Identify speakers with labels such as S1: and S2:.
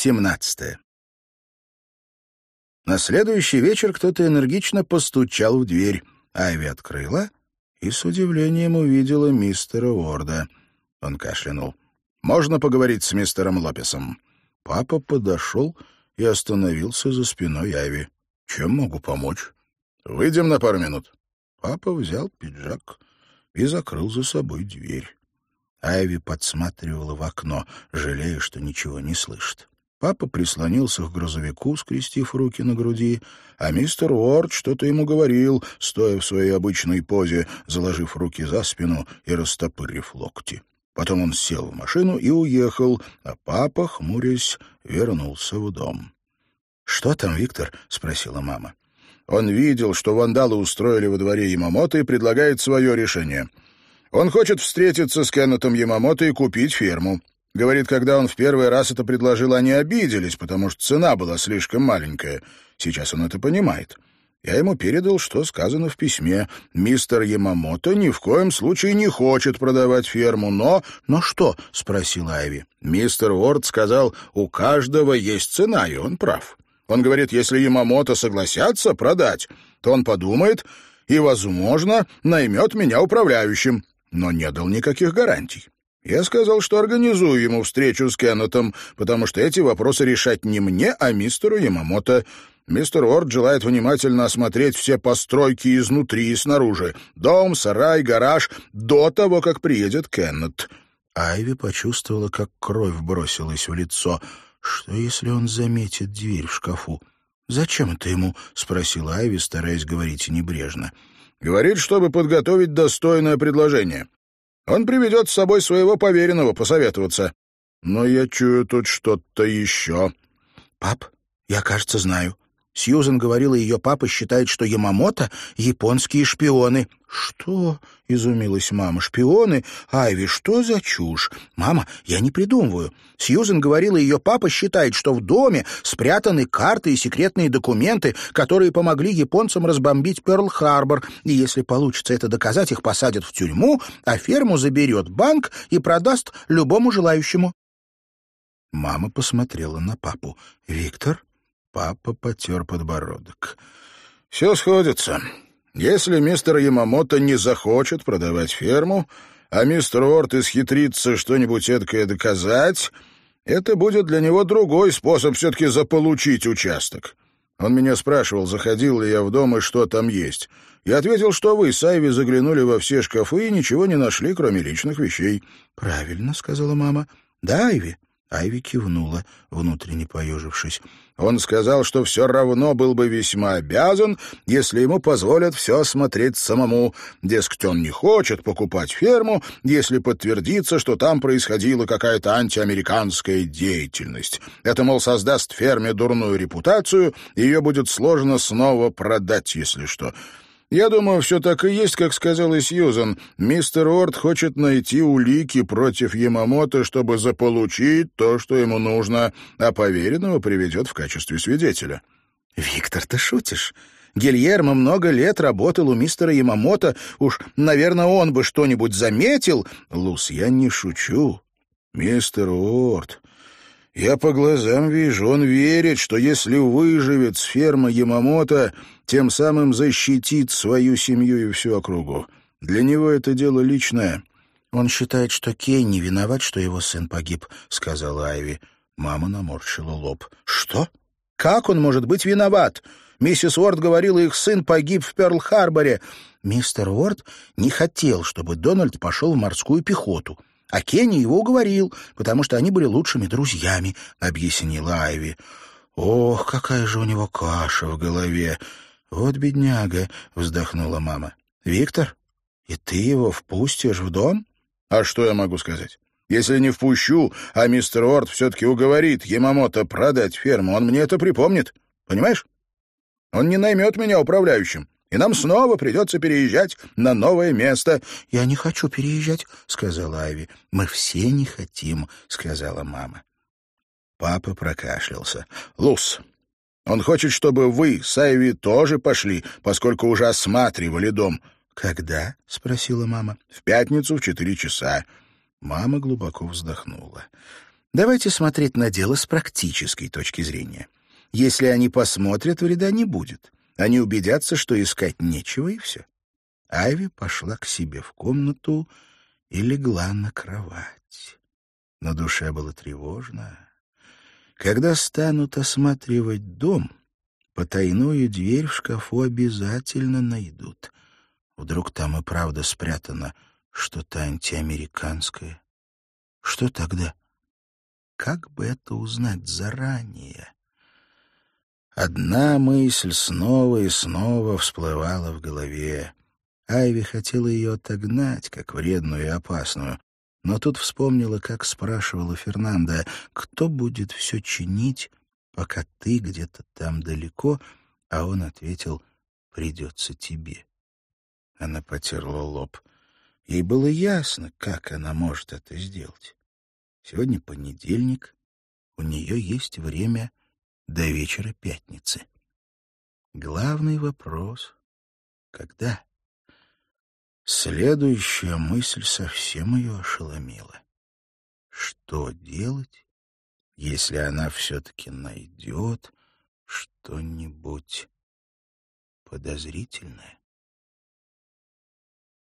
S1: 17. На следующий вечер кто-то энергично постучал в дверь. Айви открыла и с удивлением увидела мистера Уорда. Он кашлянул. «Можно поговорить с мистером Лопесом?» Папа подошел и остановился за спиной Айви. «Чем могу помочь?» «Выйдем на пару минут». Папа взял пиджак и закрыл за собой дверь. Айви подсматривала в окно, жалея, что ничего не слышит. Папа прислонился к грузовику, скрестив руки на груди, а мистер Уорд что-то ему говорил, стоя в своей обычной позе, заложив руки за спину и растопырив локти. Потом он сел в машину и уехал, а папа, хмурясь, вернулся в дом. «Что там, Виктор?» — спросила мама. Он видел, что вандалы устроили во дворе Ямамото и предлагает свое решение — он хочет встретиться с Кеннетом Ямамото и купить ферму. Говорит, когда он в первый раз это предложил, они обиделись, потому что цена была слишком маленькая. Сейчас он это понимает. Я ему передал, что сказано в письме. Мистер Ямамото ни в коем случае не хочет продавать ферму, но... «Но что?» — спросил Айви. Мистер Уорд сказал, у каждого есть цена, и он прав. Он говорит, если Ямамото согласятся продать, то он подумает и, возможно, наймет меня управляющим но не дал никаких гарантий. Я сказал, что организую ему встречу с Кеннетом, потому что эти вопросы решать не мне, а мистеру Ямамото. Мистер Уорд желает внимательно осмотреть все постройки изнутри и снаружи. Дом, сарай, гараж, до того, как приедет Кеннет. Айви почувствовала, как кровь бросилась в лицо. Что, если он заметит дверь в шкафу? «Зачем это ему?» — спросила Айви, стараясь говорить небрежно. Говорит, чтобы подготовить достойное предложение. Он приведет с собой своего поверенного посоветоваться. Но я чую тут что-то еще. — Пап, я, кажется, знаю. Сьюзен говорила, ее папа считает, что Ямамото — японские шпионы. «Что?» — изумилась мама. «Шпионы? Айви, что за чушь? Мама, я не придумываю. Сьюзен говорила, ее папа считает, что в доме спрятаны карты и секретные документы, которые помогли японцам разбомбить Пёрл-Харбор. И если получится это доказать, их посадят в тюрьму, а ферму заберет банк и продаст любому желающему». Мама посмотрела на папу. «Виктор?» Папа потер подбородок. «Все сходится. Если мистер Ямамото не захочет продавать ферму, а мистер Орт исхитрится что-нибудь эдакое доказать, это будет для него другой способ все-таки заполучить участок. Он меня спрашивал, заходил ли я в дом и что там есть. Я ответил, что вы с Айви заглянули во все шкафы и ничего не нашли, кроме личных вещей. «Правильно», — сказала мама. «Да, Айви?» Айви кивнула, внутренне поежившись. Он сказал, что все равно был бы весьма обязан, если ему позволят все смотреть самому. Дескать, он не хочет покупать ферму, если подтвердится, что там происходила какая-то антиамериканская деятельность. Это, мол, создаст ферме дурную репутацию, и ее будет сложно снова продать, если что. Я думаю, все так и есть, как сказала Сьюзан. Мистер Уорд хочет найти улики против Ямамото, чтобы заполучить то, что ему нужно, а поверенного приведет в качестве свидетеля. «Виктор, ты шутишь?» Гильермо много лет работал у мистера Ямамото. Уж, наверное, он бы что-нибудь заметил. Лус, я не шучу. Мистер Уорд, я по глазам вижу, он верит, что если выживет с фермы Ямамото, тем самым защитит свою семью и всю округу. Для него это дело личное. Он считает, что Кей не виноват, что его сын погиб, сказала Айви. Мама наморщила лоб. Что? Как он может быть виноват? Миссис Уорд говорила, их сын погиб в Перл-Харборе. Мистер Уорд не хотел, чтобы Дональд пошел в морскую пехоту. А Кенни его уговорил, потому что они были лучшими друзьями, — объяснила Айви. Ох, какая же у него каша в голове! «Вот бедняга», — вздохнула мама. «Виктор, и ты его впустишь в дом?» «А что я могу сказать? Если не впущу, а мистер Уорд все-таки уговорит Ямамото продать ферму, он мне это припомнит. Понимаешь? Он не наймет меня управляющим, и нам снова придется переезжать на новое место». «Я не хочу переезжать», — сказала Айви. «Мы все не хотим», — сказала мама. Папа прокашлялся. «Лус, он хочет, чтобы вы с Айви тоже пошли, поскольку уже осматривали дом». «Когда?» — спросила мама. «В пятницу в четыре часа». Мама глубоко вздохнула. Давайте смотреть на дело с практической точки зрения. Если они посмотрят, вреда не будет. Они убедятся, что искать нечего, и все. Айви пошла к себе в комнату и легла на кровать. На душе было тревожно. Когда станут осматривать дом, потайную дверь в шкафу обязательно найдут. Вдруг там и правда спрятано что-то антиамериканское. Что тогда? Как бы это узнать заранее? Одна мысль снова и снова всплывала в голове. Айви хотела ее отогнать, как вредную и опасную, но тут вспомнила, как спрашивала Фернанда, кто будет все чинить, пока ты где-то там далеко, а он ответил, придется тебе. Она потерла лоб. Ей было ясно, как она может это сделать. Сегодня понедельник, у нее есть время до вечера пятницы. Главный вопрос — когда? Следующая мысль совсем ее ошеломила. Что делать, если она все-таки найдет что-нибудь подозрительное?